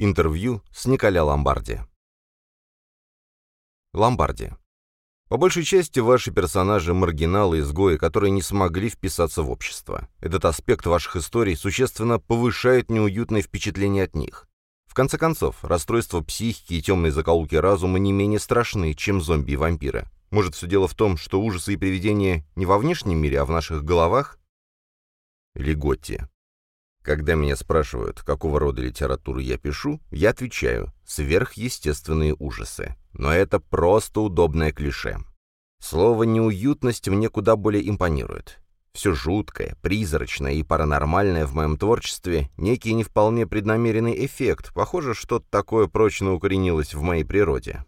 Интервью с Николя Ломбарди. Ломбарди. По большей части ваши персонажи – маргиналы, изгои, которые не смогли вписаться в общество. Этот аспект ваших историй существенно повышает неуютное впечатление от них. В конце концов, расстройства психики и темные закоулки разума не менее страшны, чем зомби и вампиры. Может, все дело в том, что ужасы и привидения не во внешнем мире, а в наших головах? Лиготти. Когда меня спрашивают, какого рода литературу я пишу, я отвечаю «сверхъестественные ужасы». Но это просто удобное клише. Слово «неуютность» мне куда более импонирует. Все жуткое, призрачное и паранормальное в моем творчестве — некий не вполне преднамеренный эффект. Похоже, что-то такое прочно укоренилось в моей природе.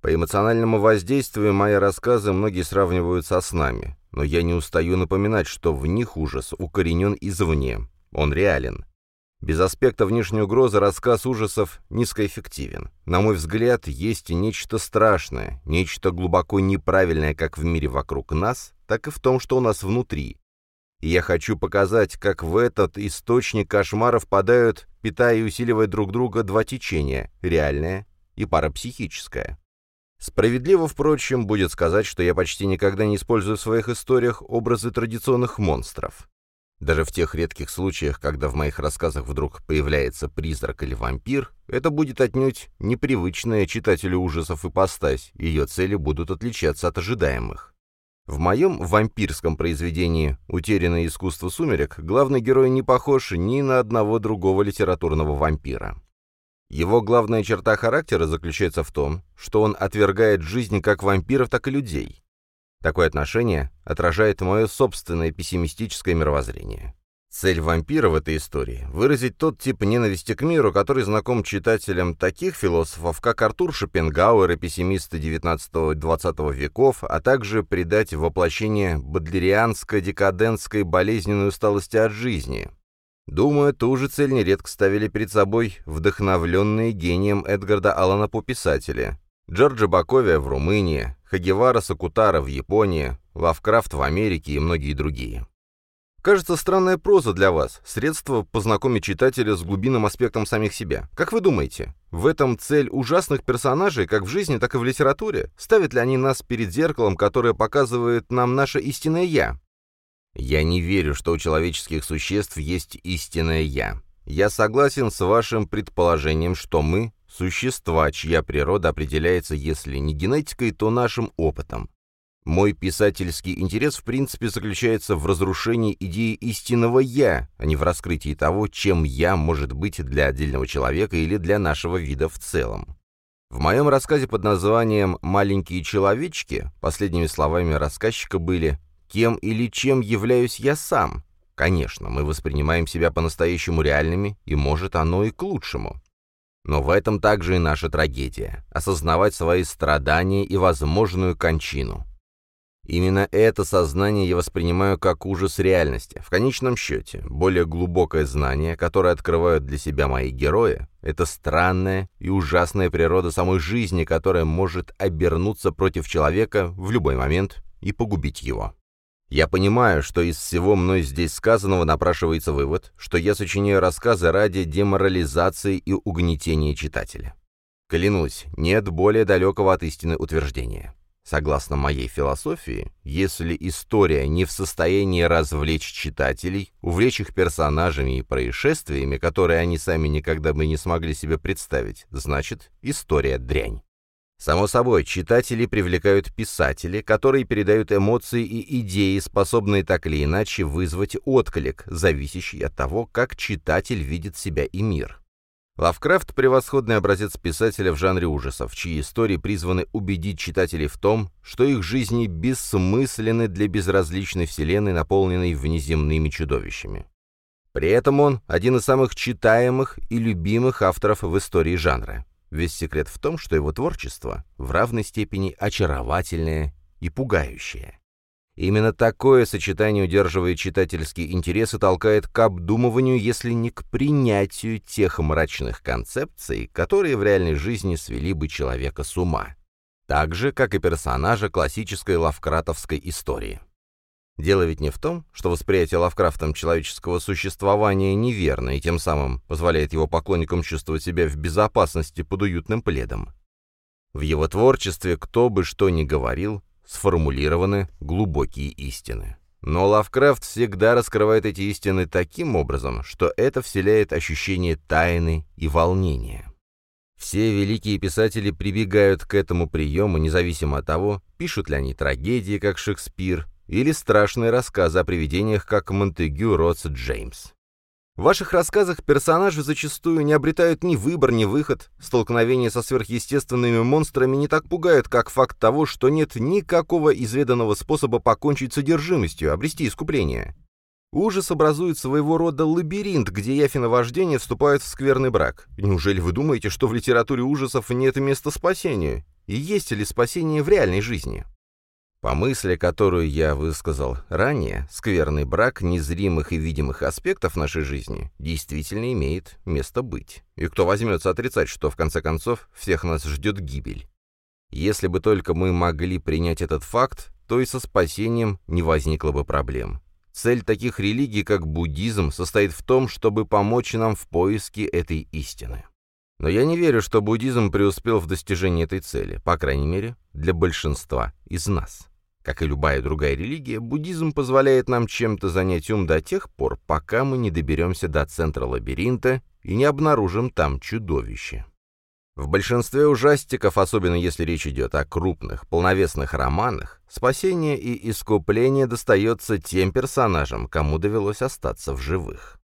По эмоциональному воздействию мои рассказы многие сравнивают со снами, но я не устаю напоминать, что в них ужас укоренен извне, он реален. Без аспекта внешней угрозы рассказ ужасов низкоэффективен. На мой взгляд, есть нечто страшное, нечто глубоко неправильное как в мире вокруг нас, так и в том, что у нас внутри. И я хочу показать, как в этот источник кошмаров падают, питая и усиливая друг друга два течения — реальное и парапсихическое. Справедливо, впрочем, будет сказать, что я почти никогда не использую в своих историях образы традиционных монстров. Даже в тех редких случаях, когда в моих рассказах вдруг появляется призрак или вампир, это будет отнюдь непривычная читателю ужасов ипостась, ее цели будут отличаться от ожидаемых. В моем вампирском произведении «Утерянное искусство сумерек» главный герой не похож ни на одного другого литературного вампира. Его главная черта характера заключается в том, что он отвергает жизнь как вампиров, так и людей. Такое отношение отражает мое собственное пессимистическое мировоззрение. Цель вампира в этой истории — выразить тот тип ненависти к миру, который знаком читателям таких философов, как Артур Шопенгауэр и пессимисты XIX-XX веков, а также придать воплощение бодлерианско-декадентской болезненной усталости от жизни. Думаю, ту же цель нередко ставили перед собой вдохновленные гением Эдгарда Аллана по писатели, Джорджа Баковия в Румынии, Хагевара Сакутара в Японии, Лавкрафт в Америке и многие другие. Кажется, странная проза для вас, средство познакомить читателя с глубинным аспектом самих себя. Как вы думаете, в этом цель ужасных персонажей, как в жизни, так и в литературе? Ставят ли они нас перед зеркалом, которое показывает нам наше истинное «я»? Я не верю, что у человеческих существ есть истинное «я». Я согласен с вашим предположением, что мы Существа, чья природа определяется, если не генетикой, то нашим опытом. Мой писательский интерес в принципе заключается в разрушении идеи истинного «я», а не в раскрытии того, чем «я» может быть для отдельного человека или для нашего вида в целом. В моем рассказе под названием «Маленькие человечки» последними словами рассказчика были «Кем или чем являюсь я сам?» Конечно, мы воспринимаем себя по-настоящему реальными, и может оно и к лучшему. Но в этом также и наша трагедия — осознавать свои страдания и возможную кончину. Именно это сознание я воспринимаю как ужас реальности. В конечном счете, более глубокое знание, которое открывают для себя мои герои, это странная и ужасная природа самой жизни, которая может обернуться против человека в любой момент и погубить его. Я понимаю, что из всего мной здесь сказанного напрашивается вывод, что я сочиняю рассказы ради деморализации и угнетения читателя. Клянусь, нет более далекого от истины утверждения. Согласно моей философии, если история не в состоянии развлечь читателей, увлечь их персонажами и происшествиями, которые они сами никогда бы не смогли себе представить, значит, история дрянь. Само собой, читатели привлекают писатели, которые передают эмоции и идеи, способные так или иначе вызвать отклик, зависящий от того, как читатель видит себя и мир. Лавкрафт — превосходный образец писателя в жанре ужасов, чьи истории призваны убедить читателей в том, что их жизни бессмысленны для безразличной вселенной, наполненной внеземными чудовищами. При этом он один из самых читаемых и любимых авторов в истории жанра. Весь секрет в том, что его творчество в равной степени очаровательное и пугающее. Именно такое сочетание удерживает читательский интерес и толкает к обдумыванию, если не к принятию тех мрачных концепций, которые в реальной жизни свели бы человека с ума. Так же, как и персонажа классической лавкратовской истории. Дело ведь не в том, что восприятие Лавкрафтом человеческого существования неверно и тем самым позволяет его поклонникам чувствовать себя в безопасности под уютным пледом. В его творчестве, кто бы что ни говорил, сформулированы глубокие истины. Но Лавкрафт всегда раскрывает эти истины таким образом, что это вселяет ощущение тайны и волнения. Все великие писатели прибегают к этому приему, независимо от того, пишут ли они трагедии, как Шекспир, или страшные рассказы о привидениях, как Монтегю Ротс Джеймс. В ваших рассказах персонажи зачастую не обретают ни выбор, ни выход. Столкновения со сверхъестественными монстрами не так пугают, как факт того, что нет никакого изведанного способа покончить с содержимостью, обрести искупление. Ужас образует своего рода лабиринт, где явь и наваждение вступают в скверный брак. Неужели вы думаете, что в литературе ужасов нет места спасению? И есть ли спасение в реальной жизни? По мысли, которую я высказал ранее, скверный брак незримых и видимых аспектов нашей жизни действительно имеет место быть. И кто возьмется отрицать, что в конце концов всех нас ждет гибель? Если бы только мы могли принять этот факт, то и со спасением не возникло бы проблем. Цель таких религий, как буддизм, состоит в том, чтобы помочь нам в поиске этой истины. Но я не верю, что буддизм преуспел в достижении этой цели, по крайней мере, для большинства из нас. Как и любая другая религия, буддизм позволяет нам чем-то занять ум до тех пор, пока мы не доберемся до центра лабиринта и не обнаружим там чудовище. В большинстве ужастиков, особенно если речь идет о крупных, полновесных романах, спасение и искупление достается тем персонажам, кому довелось остаться в живых.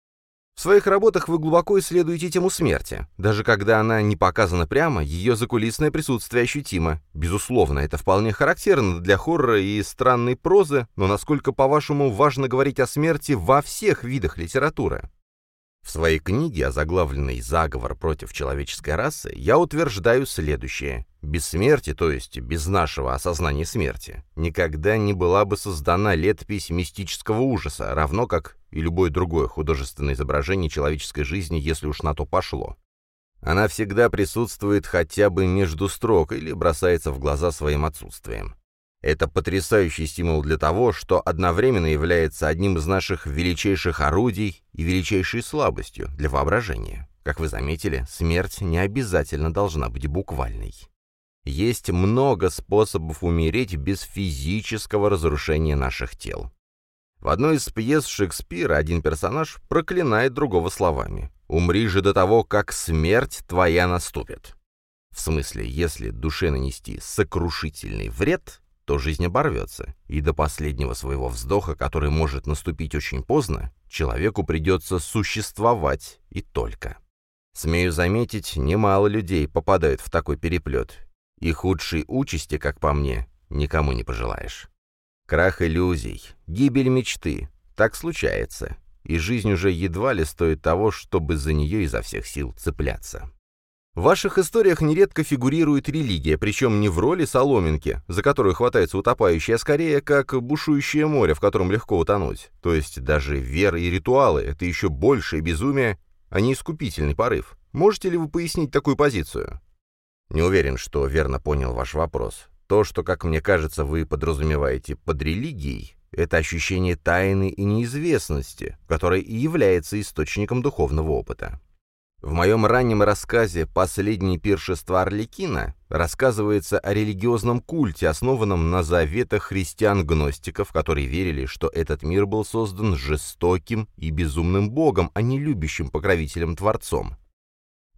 В своих работах вы глубоко исследуете тему смерти. Даже когда она не показана прямо, ее закулисное присутствие ощутимо. Безусловно, это вполне характерно для хоррора и странной прозы, но насколько, по-вашему, важно говорить о смерти во всех видах литературы? В своей книге, озаглавленной «Заговор против человеческой расы», я утверждаю следующее. Без смерти, то есть без нашего осознания смерти, никогда не была бы создана летопись мистического ужаса, равно как и любое другое художественное изображение человеческой жизни, если уж на то пошло. Она всегда присутствует хотя бы между строк или бросается в глаза своим отсутствием. Это потрясающий стимул для того, что одновременно является одним из наших величайших орудий и величайшей слабостью для воображения. Как вы заметили, смерть не обязательно должна быть буквальной. Есть много способов умереть без физического разрушения наших тел. В одной из пьес Шекспира один персонаж проклинает другого словами. «Умри же до того, как смерть твоя наступит». В смысле, если душе нанести сокрушительный вред, то жизнь оборвется, и до последнего своего вздоха, который может наступить очень поздно, человеку придется существовать и только. Смею заметить, немало людей попадают в такой переплет, и худшей участи, как по мне, никому не пожелаешь. Крах иллюзий, гибель мечты, так случается, и жизнь уже едва ли стоит того, чтобы за нее изо всех сил цепляться. В ваших историях нередко фигурирует религия, причем не в роли соломинки, за которую хватается утопающий, а скорее как бушующее море, в котором легко утонуть. То есть даже вера и ритуалы — это еще большее безумие, а не искупительный порыв. Можете ли вы пояснить такую позицию? Не уверен, что верно понял ваш вопрос. То, что, как мне кажется, вы подразумеваете под религией, это ощущение тайны и неизвестности, которое и является источником духовного опыта. В моем раннем рассказе «Последнее пиршество Орликина» рассказывается о религиозном культе, основанном на заветах христиан-гностиков, которые верили, что этот мир был создан жестоким и безумным богом, а не любящим покровителем-творцом.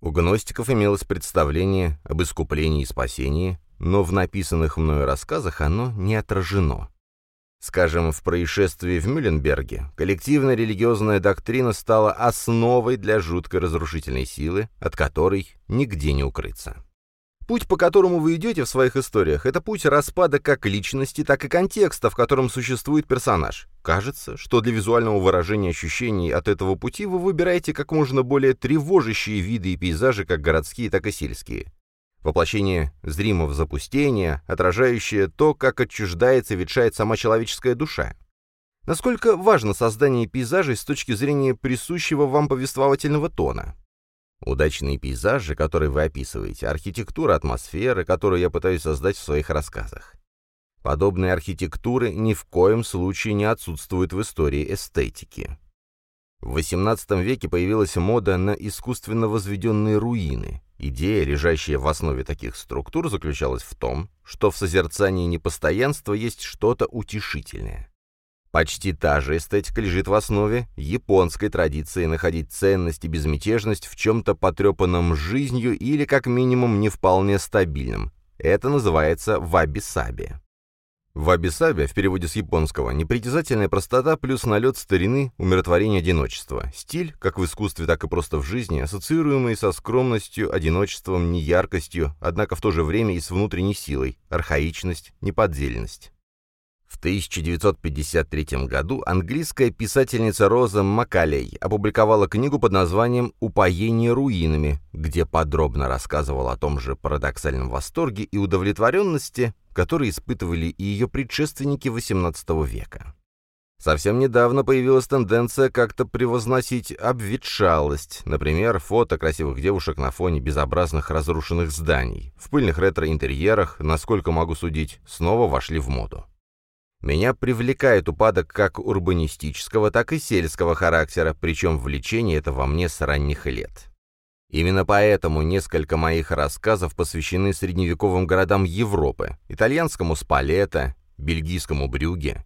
У гностиков имелось представление об искуплении и спасении, но в написанных мною рассказах оно не отражено. Скажем, в происшествии в Мюлленберге коллективная религиозная доктрина стала основой для жуткой разрушительной силы, от которой нигде не укрыться. Путь, по которому вы идете в своих историях, это путь распада как личности, так и контекста, в котором существует персонаж. Кажется, что для визуального выражения ощущений от этого пути вы выбираете как можно более тревожащие виды и пейзажи, как городские, так и сельские воплощение зримого запустения, отражающее то, как отчуждается и ветшает сама человеческая душа. Насколько важно создание пейзажей с точки зрения присущего вам повествовательного тона? Удачные пейзажи, которые вы описываете, архитектура, атмосфера, которую я пытаюсь создать в своих рассказах. Подобные архитектуры ни в коем случае не отсутствуют в истории эстетики. В XVIII веке появилась мода на искусственно возведенные руины. Идея, лежащая в основе таких структур, заключалась в том, что в созерцании непостоянства есть что-то утешительное. Почти та же эстетика лежит в основе японской традиции находить ценность и безмятежность в чем-то потрепанном жизнью или, как минимум, не вполне стабильном. Это называется ваби-саби. Ваби-саби, в переводе с японского, непритязательная простота плюс налет старины, умиротворение одиночества. Стиль, как в искусстве, так и просто в жизни, ассоциируемый со скромностью, одиночеством, неяркостью, однако в то же время и с внутренней силой, архаичность, неподдельность. В 1953 году английская писательница Роза Макалей опубликовала книгу под названием «Упоение руинами», где подробно рассказывала о том же парадоксальном восторге и удовлетворенности, которые испытывали и ее предшественники XVIII века. Совсем недавно появилась тенденция как-то превозносить обветшалость, например, фото красивых девушек на фоне безобразных разрушенных зданий. В пыльных ретро-интерьерах, насколько могу судить, снова вошли в моду. Меня привлекает упадок как урбанистического, так и сельского характера, причем влечение это во мне с ранних лет. Именно поэтому несколько моих рассказов посвящены средневековым городам Европы, итальянскому Спалетто, бельгийскому Брюге.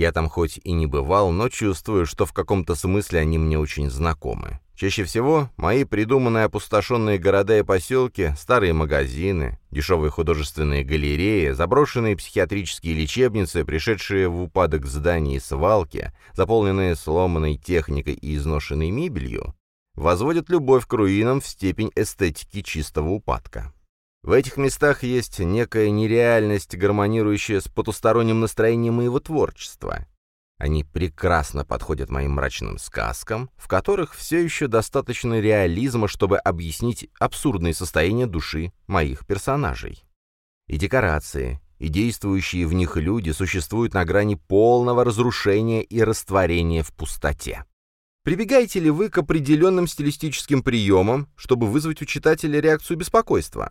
Я там хоть и не бывал, но чувствую, что в каком-то смысле они мне очень знакомы. Чаще всего мои придуманные опустошенные города и поселки, старые магазины, дешевые художественные галереи, заброшенные психиатрические лечебницы, пришедшие в упадок здания и свалки, заполненные сломанной техникой и изношенной мебелью, возводят любовь к руинам в степень эстетики чистого упадка. В этих местах есть некая нереальность, гармонирующая с потусторонним настроением моего творчества. Они прекрасно подходят моим мрачным сказкам, в которых все еще достаточно реализма, чтобы объяснить абсурдные состояния души моих персонажей. И декорации, и действующие в них люди существуют на грани полного разрушения и растворения в пустоте. Прибегаете ли вы к определенным стилистическим приемам, чтобы вызвать у читателя реакцию беспокойства?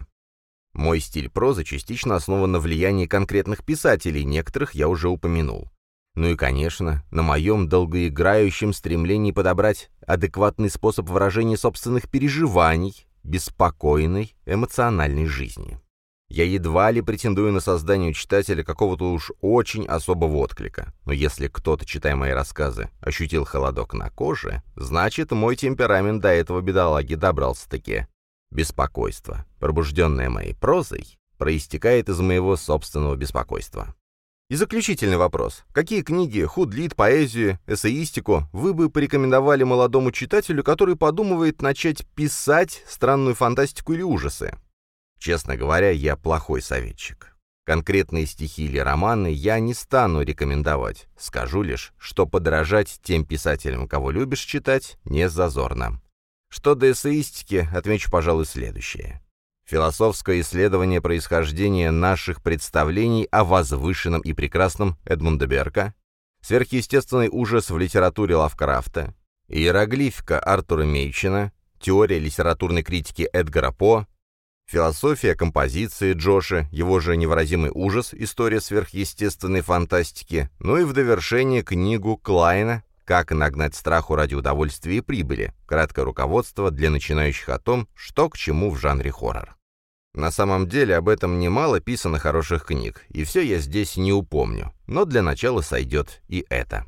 Мой стиль прозы частично основан на влиянии конкретных писателей, некоторых я уже упомянул. Ну и, конечно, на моем долгоиграющем стремлении подобрать адекватный способ выражения собственных переживаний, беспокойной, эмоциональной жизни. Я едва ли претендую на создание у читателя какого-то уж очень особого отклика, но если кто-то, читая мои рассказы, ощутил холодок на коже, значит, мой темперамент до этого бедолаги добрался-таки. Беспокойство, пробужденное моей прозой, проистекает из моего собственного беспокойства. И заключительный вопрос. Какие книги, худлит, поэзию, эссеистику вы бы порекомендовали молодому читателю, который подумывает начать писать странную фантастику или ужасы? Честно говоря, я плохой советчик. Конкретные стихи или романы я не стану рекомендовать. Скажу лишь, что подражать тем писателям, кого любишь читать, не зазорно. Что до эссеистики, отмечу, пожалуй, следующее. Философское исследование происхождения наших представлений о возвышенном и прекрасном Эдмунда Берка, сверхъестественный ужас в литературе Лавкрафта, иероглифика Артура Мейчина, теория литературной критики Эдгара По, философия композиции Джоша, его же невыразимый ужас, история сверхъестественной фантастики, ну и в довершение книгу Клайна «Как нагнать страху ради удовольствия и прибыли», краткое руководство для начинающих о том, что к чему в жанре хоррор. На самом деле об этом немало писано хороших книг, и все я здесь не упомню, но для начала сойдет и это.